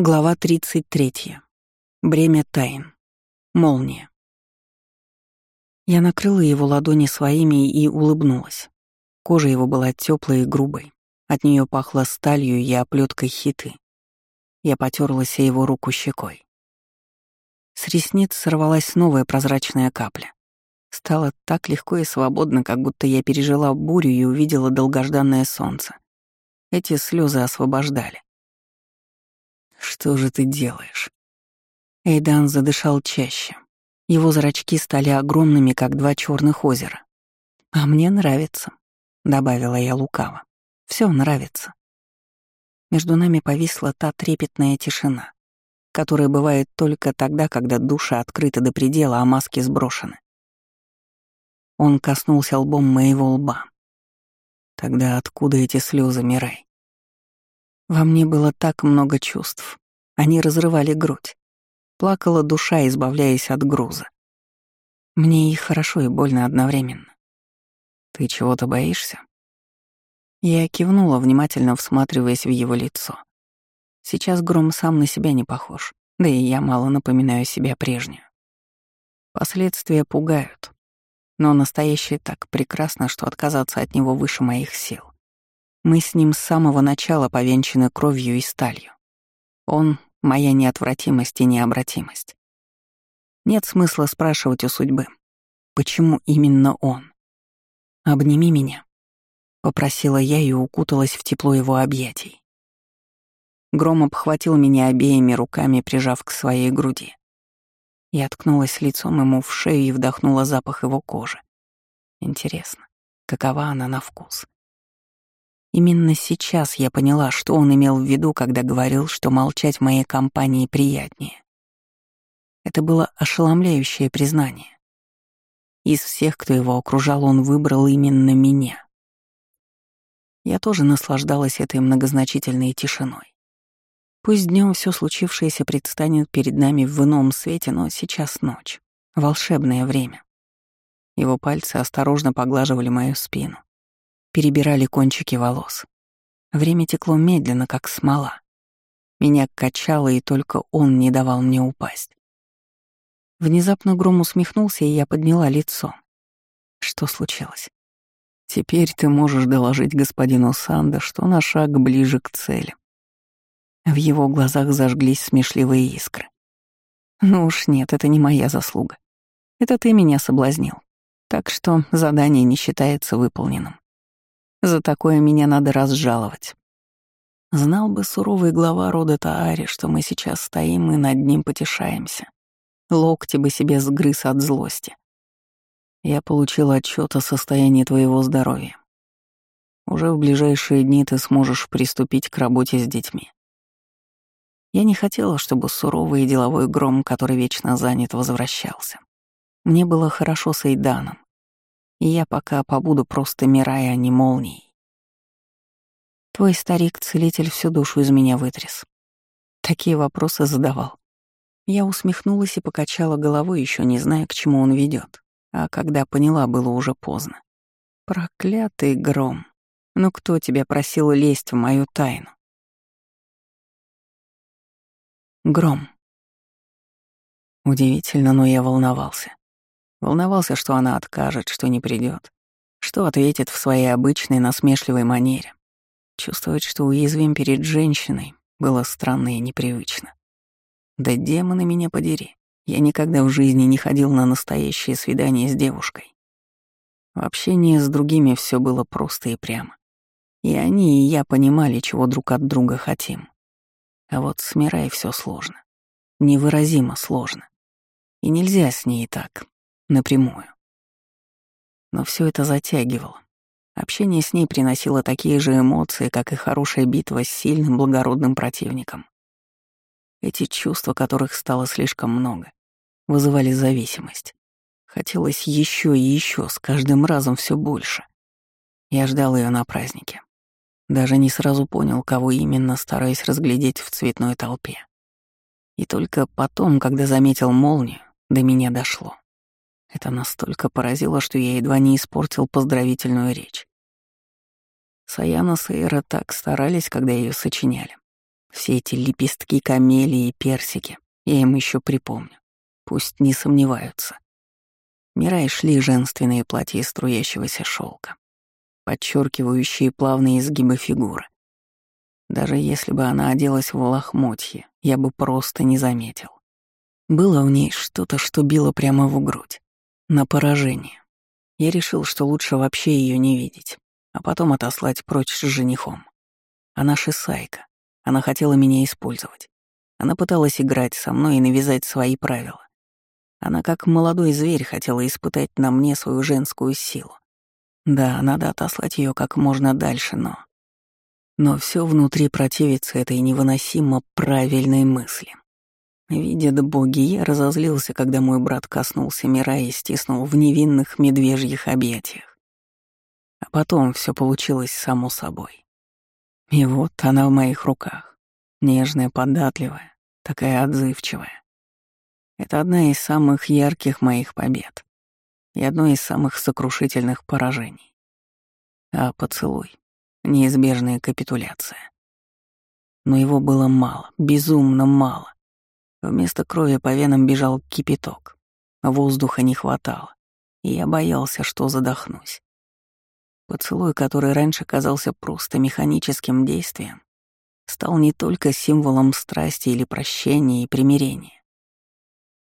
Глава 33. Бремя тайн. Молния. Я накрыла его ладони своими и улыбнулась. Кожа его была теплой и грубой. От нее пахло сталью и оплеткой хиты. Я потерлась его руку щекой. С ресниц сорвалась новая прозрачная капля. Стало так легко и свободно, как будто я пережила бурю и увидела долгожданное солнце. Эти слезы освобождали. «Что же ты делаешь?» Эйдан задышал чаще. Его зрачки стали огромными, как два черных озера. «А мне нравится», — добавила я лукаво. Все нравится». Между нами повисла та трепетная тишина, которая бывает только тогда, когда души открыты до предела, а маски сброшены. Он коснулся лбом моего лба. Тогда откуда эти слезы, Мирай? Во мне было так много чувств. Они разрывали грудь. Плакала душа, избавляясь от груза. Мне и хорошо, и больно одновременно. «Ты чего-то боишься?» Я кивнула, внимательно всматриваясь в его лицо. Сейчас Гром сам на себя не похож, да и я мало напоминаю себя прежнюю. Последствия пугают, но настоящее так прекрасно, что отказаться от него выше моих сил. Мы с ним с самого начала повенчаны кровью и сталью. Он — моя неотвратимость и необратимость. Нет смысла спрашивать у судьбы, почему именно он. «Обними меня», — попросила я и укуталась в тепло его объятий. Гром обхватил меня обеими руками, прижав к своей груди. Я ткнулась лицом ему в шею и вдохнула запах его кожи. Интересно, какова она на вкус? Именно сейчас я поняла, что он имел в виду, когда говорил, что молчать в моей компании приятнее. Это было ошеломляющее признание. Из всех, кто его окружал, он выбрал именно меня. Я тоже наслаждалась этой многозначительной тишиной. Пусть днем все случившееся предстанет перед нами в ином свете, но сейчас ночь, волшебное время. Его пальцы осторожно поглаживали мою спину перебирали кончики волос. Время текло медленно, как смола. Меня качало, и только он не давал мне упасть. Внезапно Гром усмехнулся, и я подняла лицо. Что случилось? Теперь ты можешь доложить господину Санда, что на шаг ближе к цели. В его глазах зажглись смешливые искры. Ну уж нет, это не моя заслуга. Это ты меня соблазнил. Так что задание не считается выполненным. За такое меня надо разжаловать. Знал бы суровый глава рода Таари, что мы сейчас стоим и над ним потешаемся. Локти бы себе сгрыз от злости. Я получил отчет о состоянии твоего здоровья. Уже в ближайшие дни ты сможешь приступить к работе с детьми. Я не хотела, чтобы суровый и деловой гром, который вечно занят, возвращался. Мне было хорошо с Эйданом, я пока побуду просто Мирай, а не молнией. Твой старик-целитель всю душу из меня вытряс. Такие вопросы задавал. Я усмехнулась и покачала головой, еще не зная, к чему он ведет. А когда поняла, было уже поздно. Проклятый гром. Ну кто тебя просил лезть в мою тайну? Гром. Удивительно, но я волновался. Волновался, что она откажет, что не придет, что ответит в своей обычной насмешливой манере. Чувствовать, что уязвим перед женщиной, было странно и непривычно. Да демоны меня подери. Я никогда в жизни не ходил на настоящее свидание с девушкой. В общении с другими все было просто и прямо. И они, и я понимали, чего друг от друга хотим. А вот с Мирай все сложно. Невыразимо сложно. И нельзя с ней так, напрямую. Но все это затягивало. Общение с ней приносило такие же эмоции, как и хорошая битва с сильным благородным противником. Эти чувства, которых стало слишком много, вызывали зависимость. Хотелось еще и еще, с каждым разом все больше. Я ждал ее на празднике. Даже не сразу понял, кого именно, стараясь разглядеть в цветной толпе. И только потом, когда заметил молнию, до меня дошло. Это настолько поразило, что я едва не испортил поздравительную речь. Саяна с Эйра так старались, когда ее сочиняли. Все эти лепестки камелии и персики, я им еще припомню. Пусть не сомневаются. Мирай шли женственные платья из струящегося шелка, подчеркивающие плавные изгибы фигуры. Даже если бы она оделась в лохмотье, я бы просто не заметил. Было в ней что-то, что било прямо в грудь. На поражение. Я решил, что лучше вообще ее не видеть, а потом отослать прочь с женихом. Она шисайка. Она хотела меня использовать. Она пыталась играть со мной и навязать свои правила. Она как молодой зверь хотела испытать на мне свою женскую силу. Да, надо отослать ее как можно дальше, но... Но все внутри противится этой невыносимо правильной мысли. Видят боги, я разозлился, когда мой брат коснулся мира и стиснул в невинных медвежьих объятиях. А потом все получилось само собой. И вот она в моих руках, нежная, податливая, такая отзывчивая. Это одна из самых ярких моих побед и одно из самых сокрушительных поражений. А поцелуй — неизбежная капитуляция. Но его было мало, безумно мало. Вместо крови по венам бежал кипяток. Воздуха не хватало, и я боялся, что задохнусь. Поцелуй, который раньше казался просто механическим действием, стал не только символом страсти или прощения и примирения.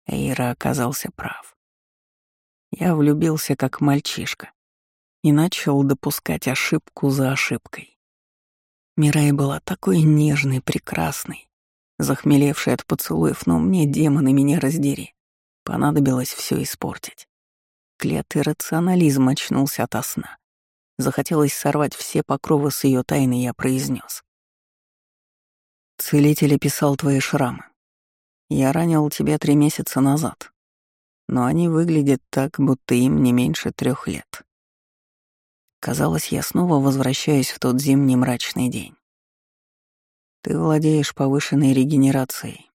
Эйра оказался прав. Я влюбился как мальчишка и начал допускать ошибку за ошибкой. Мирай была такой нежной, прекрасной, захмелевшей от поцелуев, но мне, демоны, меня раздери. Понадобилось все испортить. Клятый рационализм очнулся ото сна. Захотелось сорвать все покровы с ее тайны, я произнес. Целитель описал твои шрамы. Я ранил тебя три месяца назад, но они выглядят так, будто им не меньше трех лет. Казалось, я снова возвращаюсь в тот зимний мрачный день. Ты владеешь повышенной регенерацией,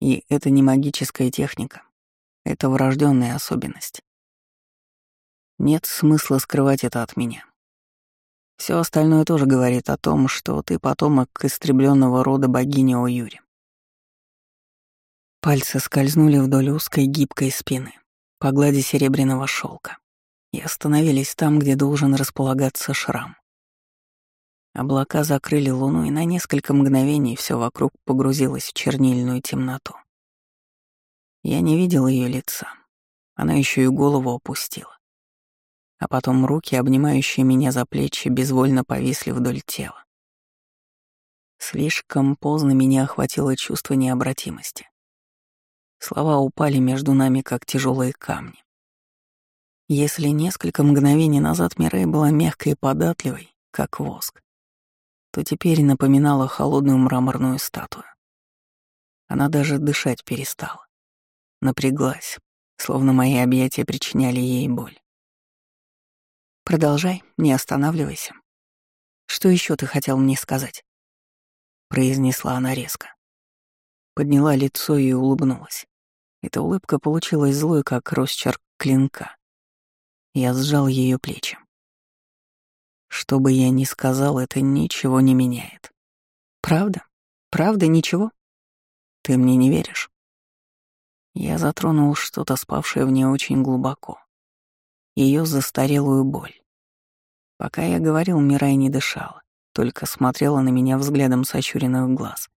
и это не магическая техника, это врожденная особенность. Нет смысла скрывать это от меня. Все остальное тоже говорит о том, что ты потомок истребленного рода богини Оюри. Пальцы скользнули вдоль узкой гибкой спины, по глади серебряного шелка, и остановились там, где должен располагаться шрам. Облака закрыли луну, и на несколько мгновений все вокруг погрузилось в чернильную темноту. Я не видел ее лица. Она еще и голову опустила. А потом руки, обнимающие меня за плечи, безвольно повисли вдоль тела. Слишком поздно меня охватило чувство необратимости. Слова упали между нами, как тяжелые камни. Если несколько мгновений назад Мирей была мягкой и податливой, как воск, то теперь напоминала холодную мраморную статую. Она даже дышать перестала. Напряглась, словно мои объятия причиняли ей боль. «Продолжай, не останавливайся. Что еще ты хотел мне сказать?» произнесла она резко. Подняла лицо и улыбнулась. Эта улыбка получилась злой, как росчерк клинка. Я сжал ее плечи. Что бы я ни сказал, это ничего не меняет. Правда? Правда ничего? Ты мне не веришь? Я затронул что-то, спавшее в ней очень глубоко. Ее застарелую боль. Пока я говорил, Мирай не дышала, только смотрела на меня взглядом сощуренных глаз.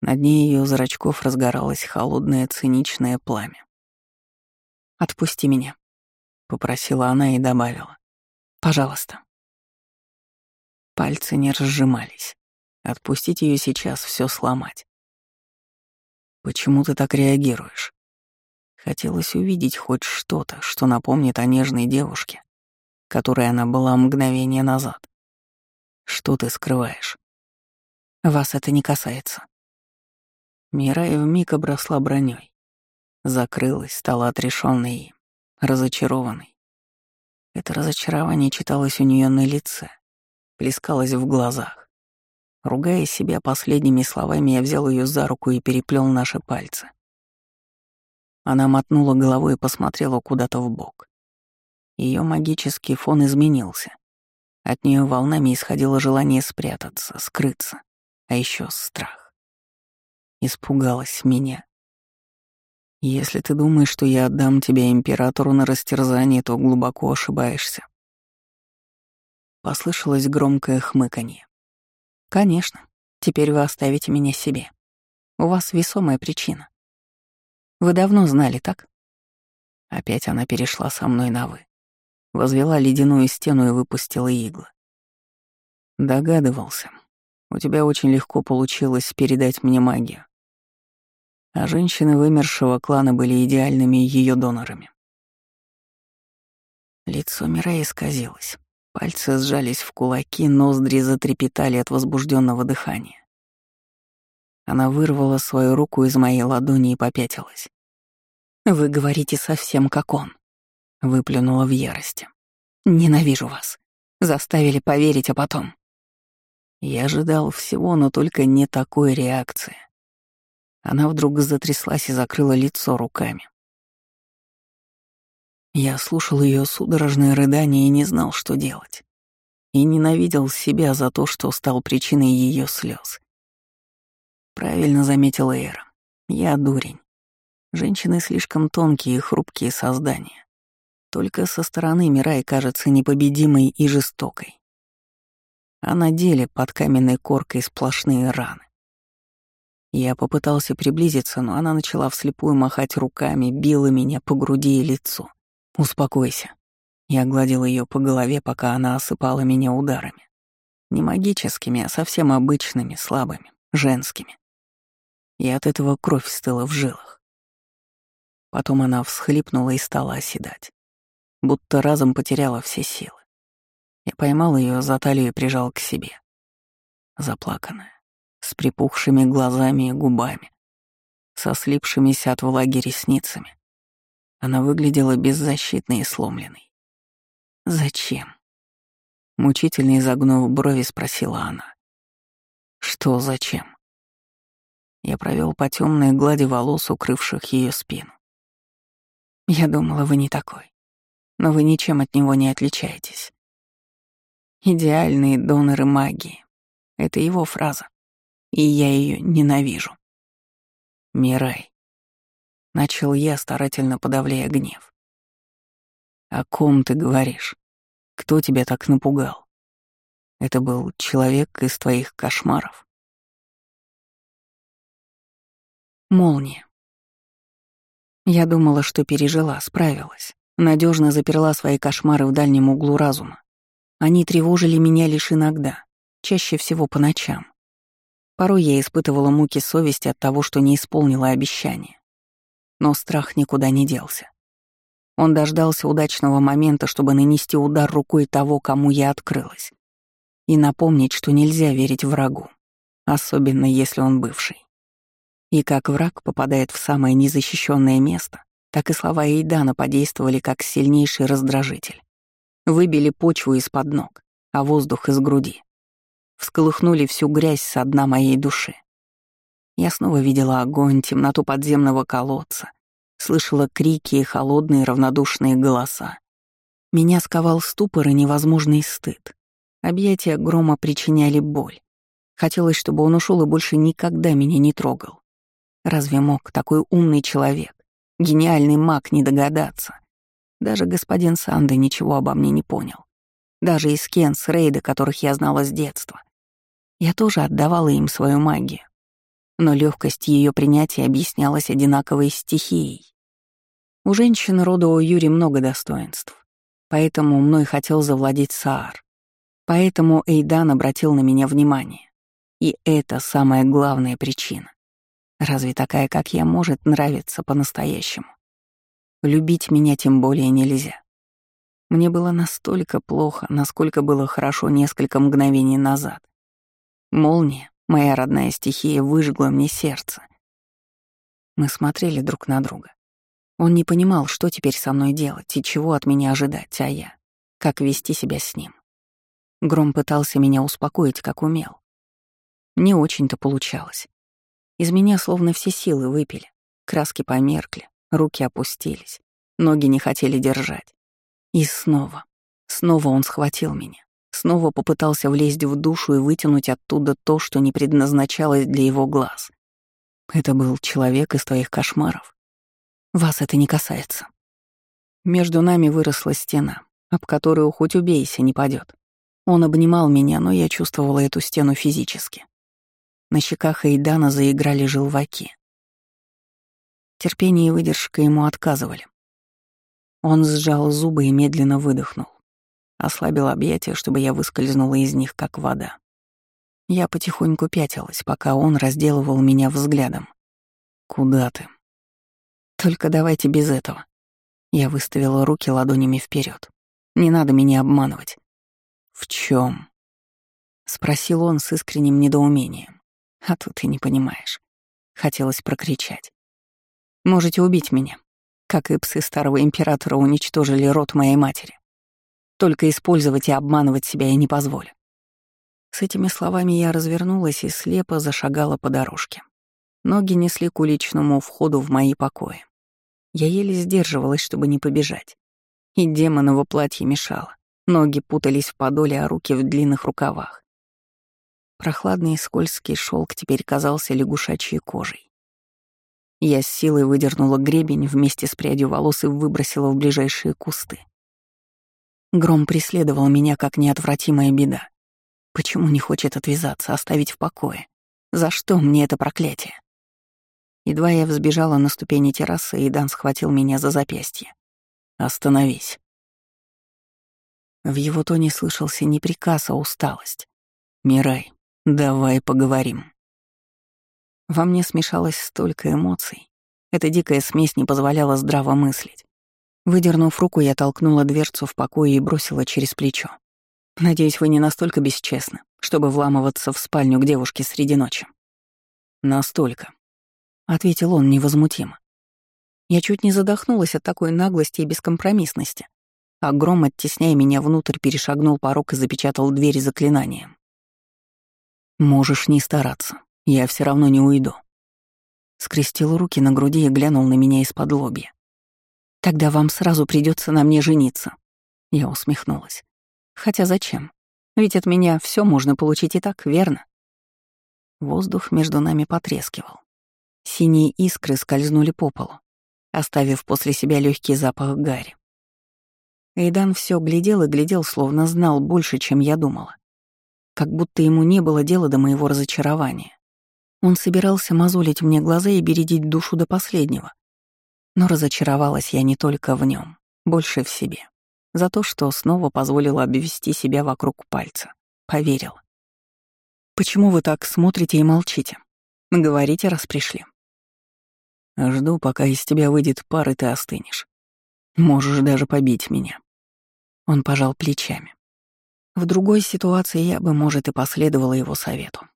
На дне ее зрачков разгоралось холодное циничное пламя. «Отпусти меня», — попросила она и добавила. «Пожалуйста». Пальцы не разжимались. Отпустить ее сейчас все сломать. «Почему ты так реагируешь?» Хотелось увидеть хоть что-то, что напомнит о нежной девушке, которой она была мгновение назад. Что ты скрываешь? Вас это не касается. Мирай вмиг обросла броней. Закрылась, стала отрешенной и разочарованной. Это разочарование читалось у нее на лице, плескалось в глазах. Ругая себя последними словами, я взял ее за руку и переплел наши пальцы. Она мотнула головой и посмотрела куда-то в бок. Ее магический фон изменился. От нее волнами исходило желание спрятаться, скрыться, а еще страх. Испугалась меня. Если ты думаешь, что я отдам тебя императору на растерзание, то глубоко ошибаешься. Послышалось громкое хмыканье. Конечно, теперь вы оставите меня себе. У вас весомая причина. Вы давно знали, так? Опять она перешла со мной на «вы». Возвела ледяную стену и выпустила иглы. Догадывался. У тебя очень легко получилось передать мне магию. А женщины вымершего клана были идеальными ее донорами. Лицо Мира исказилось. Пальцы сжались в кулаки, ноздри затрепетали от возбужденного дыхания. Она вырвала свою руку из моей ладони и попятилась. «Вы говорите совсем как он», — выплюнула в ярости. «Ненавижу вас. Заставили поверить, а потом...» Я ожидал всего, но только не такой реакции. Она вдруг затряслась и закрыла лицо руками. Я слушал ее судорожные рыдания и не знал, что делать. И ненавидел себя за то, что стал причиной ее слез. Правильно заметила Эра. Я дурень. Женщины слишком тонкие и хрупкие создания. Только со стороны Мирай кажется непобедимой и жестокой а на деле под каменной коркой сплошные раны. Я попытался приблизиться, но она начала вслепую махать руками, била меня по груди и лицу. «Успокойся». Я гладил ее по голове, пока она осыпала меня ударами. Не магическими, а совсем обычными, слабыми, женскими. И от этого кровь стыла в жилах. Потом она всхлипнула и стала оседать, будто разом потеряла все силы. Я поймал ее за талию и прижал к себе. Заплаканная, с припухшими глазами и губами, со слипшимися от влаги ресницами. Она выглядела беззащитной и сломленной. «Зачем?» Мучительно изогнув брови, спросила она. «Что зачем?» Я провел по темной глади волос, укрывших ее спину. «Я думала, вы не такой, но вы ничем от него не отличаетесь. Идеальные доноры магии. Это его фраза. И я ее ненавижу. Мирай. Начал я, старательно подавляя гнев. О ком ты говоришь? Кто тебя так напугал? Это был человек из твоих кошмаров? Молния. Я думала, что пережила, справилась. Надежно заперла свои кошмары в дальнем углу разума. Они тревожили меня лишь иногда, чаще всего по ночам. Порой я испытывала муки совести от того, что не исполнила обещание. Но страх никуда не делся. Он дождался удачного момента, чтобы нанести удар рукой того, кому я открылась. И напомнить, что нельзя верить врагу, особенно если он бывший. И как враг попадает в самое незащищенное место, так и слова Эйдана подействовали как сильнейший раздражитель выбили почву из-под ног, а воздух из груди. Всколыхнули всю грязь со дна моей души. Я снова видела огонь, темноту подземного колодца, слышала крики и холодные равнодушные голоса. Меня сковал ступор и невозможный стыд. Объятия грома причиняли боль. Хотелось, чтобы он ушел и больше никогда меня не трогал. Разве мог такой умный человек, гениальный маг не догадаться? Даже господин Санды ничего обо мне не понял. Даже из Кен с Рейда, которых я знала с детства. Я тоже отдавала им свою магию. Но легкость ее принятия объяснялась одинаковой стихией. У женщины рода Юри много достоинств. Поэтому мной хотел завладеть Саар. Поэтому Эйдан обратил на меня внимание. И это самая главная причина. Разве такая, как я, может нравиться по-настоящему? Любить меня тем более нельзя. Мне было настолько плохо, насколько было хорошо несколько мгновений назад. Молния, моя родная стихия, выжгла мне сердце. Мы смотрели друг на друга. Он не понимал, что теперь со мной делать и чего от меня ожидать, а я — как вести себя с ним. Гром пытался меня успокоить, как умел. Не очень-то получалось. Из меня словно все силы выпили, краски померкли, Руки опустились, ноги не хотели держать. И снова, снова он схватил меня, Снова попытался влезть в душу и вытянуть оттуда то, что не предназначалось для его глаз. Это был человек из твоих кошмаров. Вас это не касается. Между нами выросла стена, об которую хоть убейся, не падет. Он обнимал меня, но я чувствовала эту стену физически. На щеках Эйдана заиграли желваки. Терпение и выдержка ему отказывали. Он сжал зубы и медленно выдохнул. Ослабил объятия, чтобы я выскользнула из них, как вода. Я потихоньку пятилась, пока он разделывал меня взглядом. «Куда ты?» «Только давайте без этого». Я выставила руки ладонями вперед. «Не надо меня обманывать». «В чем? спросил он с искренним недоумением. «А тут ты не понимаешь». Хотелось прокричать. «Можете убить меня, как и псы старого императора уничтожили род моей матери. Только использовать и обманывать себя я не позволю. С этими словами я развернулась и слепо зашагала по дорожке. Ноги несли к уличному входу в мои покои. Я еле сдерживалась, чтобы не побежать. И демоново платье мешало. Ноги путались в подоле, а руки в длинных рукавах. Прохладный и скользкий шелк теперь казался лягушачьей кожей. Я с силой выдернула гребень вместе с прядью волос и выбросила в ближайшие кусты. Гром преследовал меня как неотвратимая беда. Почему не хочет отвязаться, оставить в покое? За что мне это проклятие? Едва я взбежала на ступени террасы, и Дан схватил меня за запястье. «Остановись». В его тоне слышался не приказ, а усталость. «Мирай, давай поговорим». Во мне смешалось столько эмоций. Эта дикая смесь не позволяла здраво мыслить. Выдернув руку, я толкнула дверцу в покое и бросила через плечо. Надеюсь, вы не настолько бесчестны, чтобы вламываться в спальню к девушке среди ночи. Настолько, ответил он невозмутимо. Я чуть не задохнулась от такой наглости и бескомпромиссности. А гром, оттесняя меня внутрь, перешагнул порог и запечатал дверь заклинанием. «Можешь не стараться, я все равно не уйду». Скрестил руки на груди и глянул на меня из-под лобья. «Тогда вам сразу придется на мне жениться». Я усмехнулась. Хотя зачем? Ведь от меня все можно получить и так, верно? Воздух между нами потрескивал. Синие искры скользнули по полу, оставив после себя легкий запах гари. Эйдан все глядел и глядел, словно знал больше, чем я думала. Как будто ему не было дела до моего разочарования. Он собирался мозолить мне глаза и бередить душу до последнего. Но разочаровалась я не только в нем, больше в себе за то, что снова позволила обвести себя вокруг пальца. Поверил. «Почему вы так смотрите и молчите? Говорите, раз пришли». «Жду, пока из тебя выйдет пар, и ты остынешь. Можешь даже побить меня». Он пожал плечами. В другой ситуации я бы, может, и последовала его совету.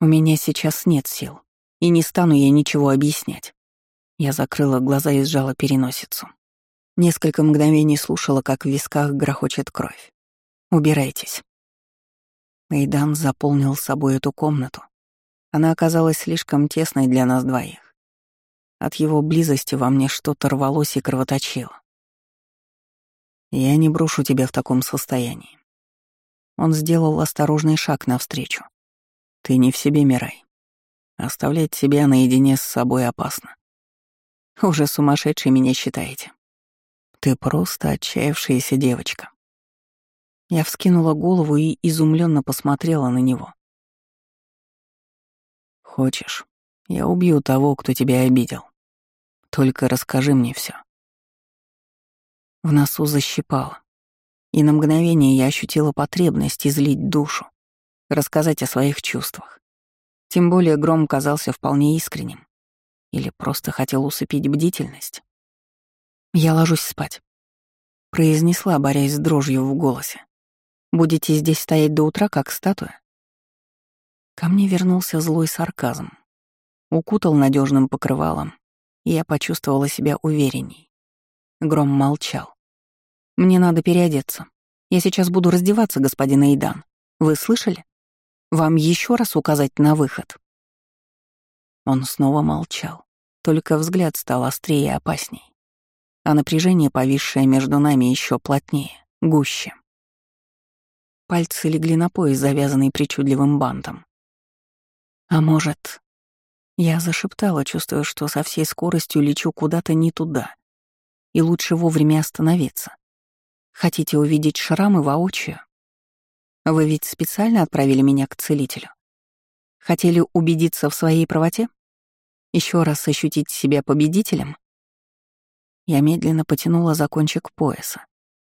У меня сейчас нет сил, и не стану я ничего объяснять. Я закрыла глаза и сжала переносицу. Несколько мгновений слушала, как в висках грохочет кровь. «Убирайтесь». Эйдан заполнил собой эту комнату. Она оказалась слишком тесной для нас двоих. От его близости во мне что-то рвалось и кровоточило. «Я не брошу тебя в таком состоянии». Он сделал осторожный шаг навстречу. «Ты не в себе, Мирай. Оставлять себя наедине с собой опасно. Уже сумасшедший меня считаете. Ты просто отчаявшаяся девочка. Я вскинула голову и изумленно посмотрела на него. Хочешь, я убью того, кто тебя обидел. Только расскажи мне все. В носу защипало, и на мгновение я ощутила потребность излить душу, рассказать о своих чувствах. Тем более гром казался вполне искренним. Или просто хотел усыпить бдительность. «Я ложусь спать», — произнесла, борясь с дрожью в голосе. «Будете здесь стоять до утра, как статуя?» Ко мне вернулся злой сарказм. Укутал надежным покрывалом, и я почувствовала себя уверенней. Гром молчал. «Мне надо переодеться. Я сейчас буду раздеваться, господин Эйдан. Вы слышали? Вам еще раз указать на выход?» Он снова молчал, только взгляд стал острее и опасней а напряжение, повисшее между нами, еще плотнее, гуще. Пальцы легли на пояс, завязанный причудливым бантом. А может... Я зашептала, чувствуя, что со всей скоростью лечу куда-то не туда. И лучше вовремя остановиться. Хотите увидеть шрамы воочию? Вы ведь специально отправили меня к целителю. Хотели убедиться в своей правоте? Еще раз ощутить себя победителем? Я медленно потянула за кончик пояса,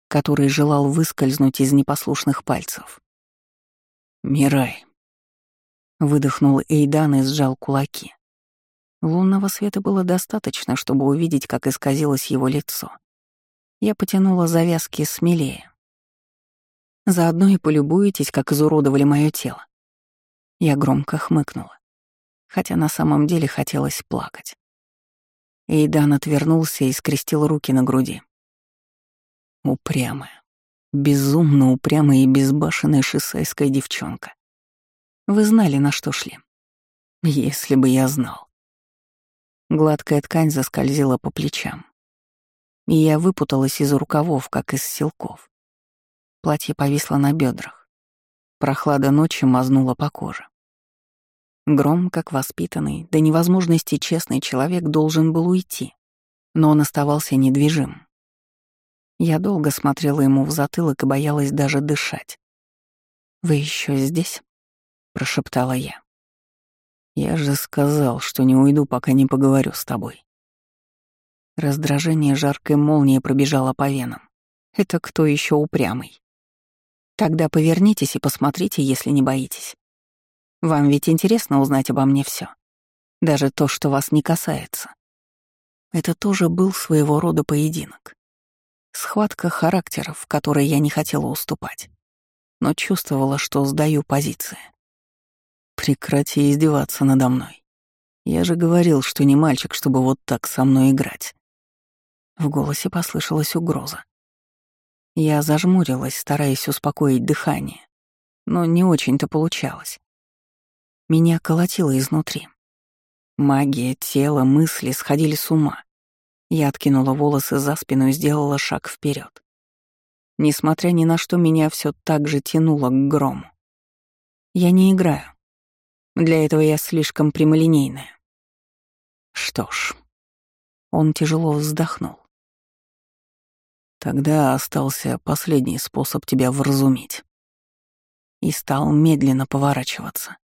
который желал выскользнуть из непослушных пальцев. «Мирай», — выдохнул Эйдан и сжал кулаки. Лунного света было достаточно, чтобы увидеть, как исказилось его лицо. Я потянула завязки смелее. Заодно и полюбуетесь, как изуродовали мое тело. Я громко хмыкнула, хотя на самом деле хотелось плакать. Эйдан отвернулся и скрестил руки на груди. Упрямая, безумно упрямая и безбашенная шиссайская девчонка. Вы знали, на что шли. Если бы я знал. Гладкая ткань заскользила по плечам. И я выпуталась из рукавов, как из силков. Платье повисло на бедрах. Прохлада ночи мазнула по коже. Гром, как воспитанный, до невозможности честный человек должен был уйти, но он оставался недвижим. Я долго смотрела ему в затылок и боялась даже дышать. «Вы еще здесь?» — прошептала я. «Я же сказал, что не уйду, пока не поговорю с тобой». Раздражение жаркой молнии пробежало по венам. «Это кто еще упрямый?» «Тогда повернитесь и посмотрите, если не боитесь». Вам ведь интересно узнать обо мне все, Даже то, что вас не касается. Это тоже был своего рода поединок. Схватка характеров, в которой я не хотела уступать, но чувствовала, что сдаю позиции. Прекрати издеваться надо мной. Я же говорил, что не мальчик, чтобы вот так со мной играть. В голосе послышалась угроза. Я зажмурилась, стараясь успокоить дыхание, но не очень-то получалось. Меня колотило изнутри. Магия, тело, мысли сходили с ума. Я откинула волосы за спину и сделала шаг вперед. Несмотря ни на что, меня все так же тянуло к грому. Я не играю. Для этого я слишком прямолинейная. Что ж, он тяжело вздохнул. Тогда остался последний способ тебя вразумить. И стал медленно поворачиваться.